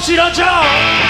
うしろちゃん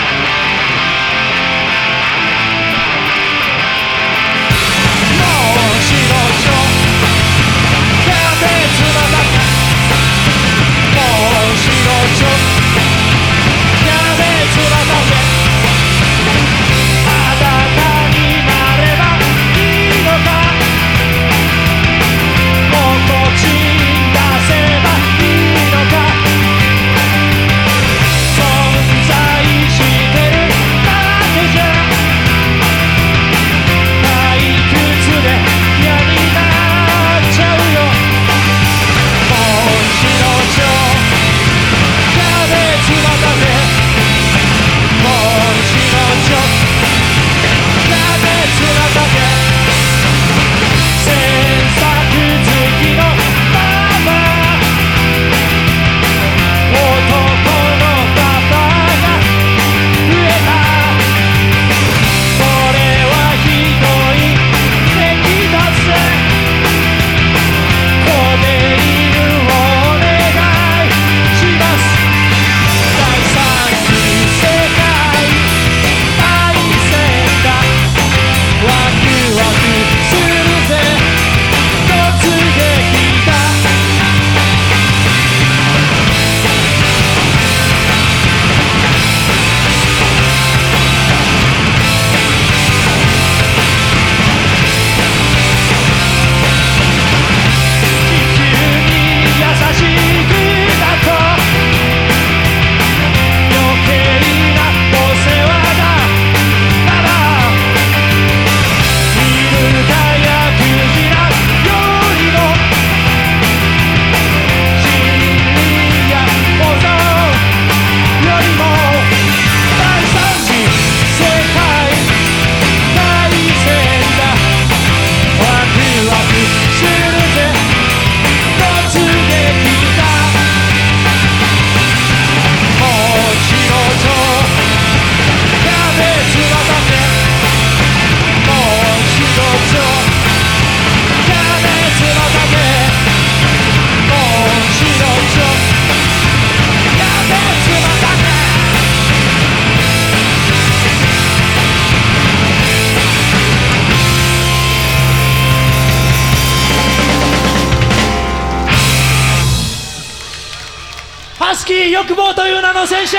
スキー欲望という名の戦車